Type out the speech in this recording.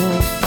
people.